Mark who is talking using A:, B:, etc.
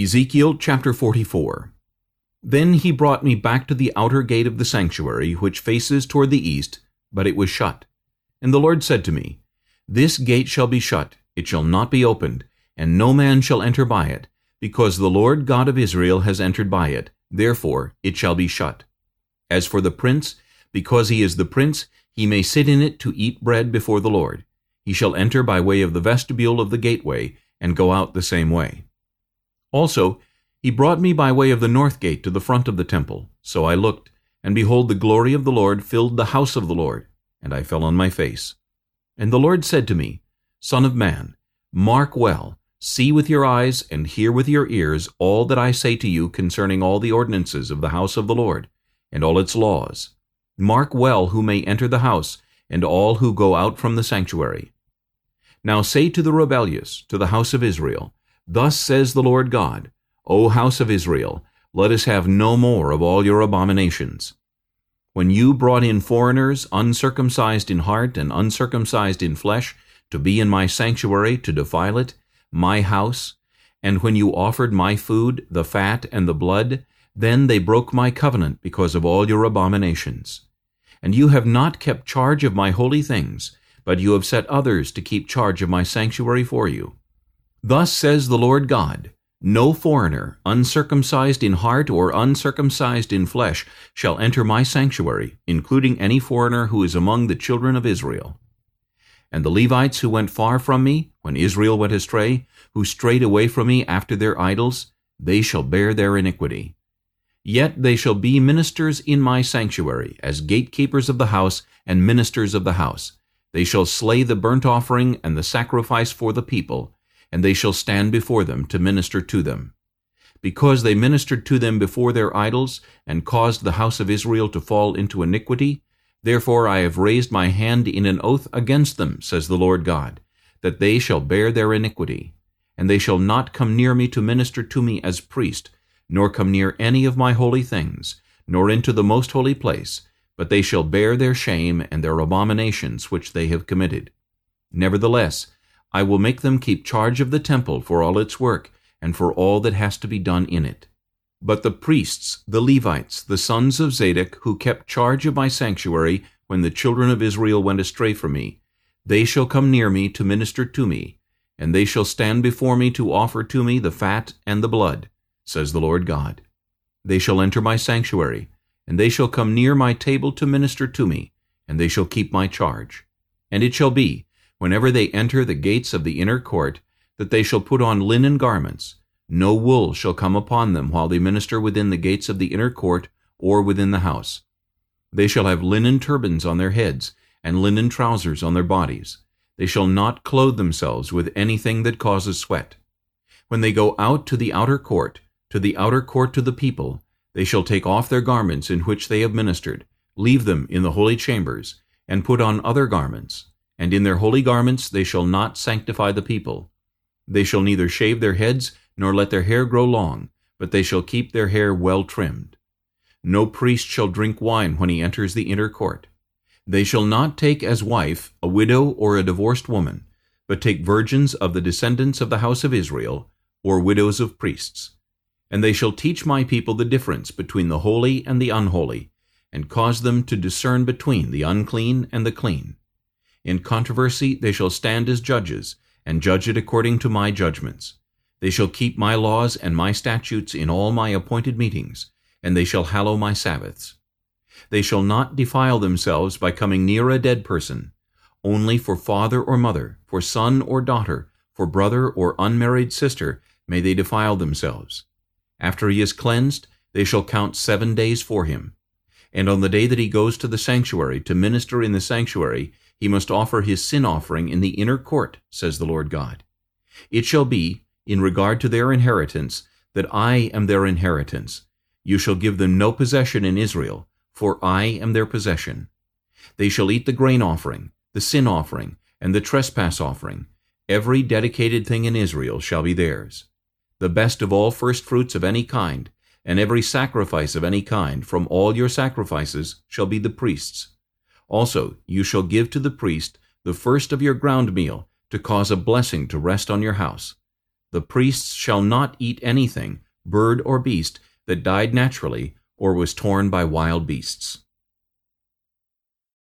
A: Ezekiel chapter 44 Then he brought me back to the outer gate of the sanctuary, which faces toward the east, but it was shut. And the Lord said to me, This gate shall be shut, it shall not be opened, and no man shall enter by it, because the Lord God of Israel has entered by it, therefore it shall be shut. As for the prince, because he is the prince, he may sit in it to eat bread before the Lord. He shall enter by way of the vestibule of the gateway, and go out the same way. Also, he brought me by way of the north gate to the front of the temple. So I looked, and behold, the glory of the Lord filled the house of the Lord, and I fell on my face. And the Lord said to me, Son of man, mark well, see with your eyes, and hear with your ears all that I say to you concerning all the ordinances of the house of the Lord, and all its laws. Mark well who may enter the house, and all who go out from the sanctuary. Now say to the rebellious, to the house of Israel, Thus says the Lord God, O house of Israel, let us have no more of all your abominations. When you brought in foreigners, uncircumcised in heart and uncircumcised in flesh, to be in my sanctuary, to defile it, my house, and when you offered my food, the fat and the blood, then they broke my covenant because of all your abominations. And you have not kept charge of my holy things, but you have set others to keep charge of my sanctuary for you. Thus says the Lord God, No foreigner, uncircumcised in heart or uncircumcised in flesh, shall enter my sanctuary, including any foreigner who is among the children of Israel. And the Levites who went far from me, when Israel went astray, who strayed away from me after their idols, they shall bear their iniquity. Yet they shall be ministers in my sanctuary, as gatekeepers of the house and ministers of the house. They shall slay the burnt offering and the sacrifice for the people, and they shall stand before them to minister to them. Because they ministered to them before their idols, and caused the house of Israel to fall into iniquity, therefore I have raised my hand in an oath against them, says the Lord God, that they shall bear their iniquity. And they shall not come near me to minister to me as priest, nor come near any of my holy things, nor into the most holy place, but they shall bear their shame and their abominations which they have committed. Nevertheless, I will make them keep charge of the temple for all its work, and for all that has to be done in it. But the priests, the Levites, the sons of Zadok, who kept charge of my sanctuary when the children of Israel went astray from me, they shall come near me to minister to me, and they shall stand before me to offer to me the fat and the blood, says the Lord God. They shall enter my sanctuary, and they shall come near my table to minister to me, and they shall keep my charge. And it shall be, whenever they enter the gates of the inner court, that they shall put on linen garments. No wool shall come upon them while they minister within the gates of the inner court or within the house. They shall have linen turbans on their heads, and linen trousers on their bodies. They shall not clothe themselves with anything that causes sweat. When they go out to the outer court, to the outer court to the people, they shall take off their garments in which they have ministered, leave them in the holy chambers, and put on other garments and in their holy garments they shall not sanctify the people. They shall neither shave their heads, nor let their hair grow long, but they shall keep their hair well trimmed. No priest shall drink wine when he enters the inner court. They shall not take as wife a widow or a divorced woman, but take virgins of the descendants of the house of Israel, or widows of priests. And they shall teach my people the difference between the holy and the unholy, and cause them to discern between the unclean and the clean. In controversy they shall stand as judges, and judge it according to my judgments. They shall keep my laws and my statutes in all my appointed meetings, and they shall hallow my Sabbaths. They shall not defile themselves by coming near a dead person. Only for father or mother, for son or daughter, for brother or unmarried sister may they defile themselves. After he is cleansed, they shall count seven days for him. And on the day that he goes to the sanctuary to minister in the sanctuary, he must offer his sin offering in the inner court, says the Lord God. It shall be, in regard to their inheritance, that I am their inheritance. You shall give them no possession in Israel, for I am their possession. They shall eat the grain offering, the sin offering, and the trespass offering. Every dedicated thing in Israel shall be theirs. The best of all firstfruits of any kind, and every sacrifice of any kind from all your sacrifices shall be the priest's. Also, you shall give to the priest the first of your ground meal, to cause a blessing to rest on your house. The priests shall not eat anything, bird or beast, that died naturally, or was torn by wild beasts.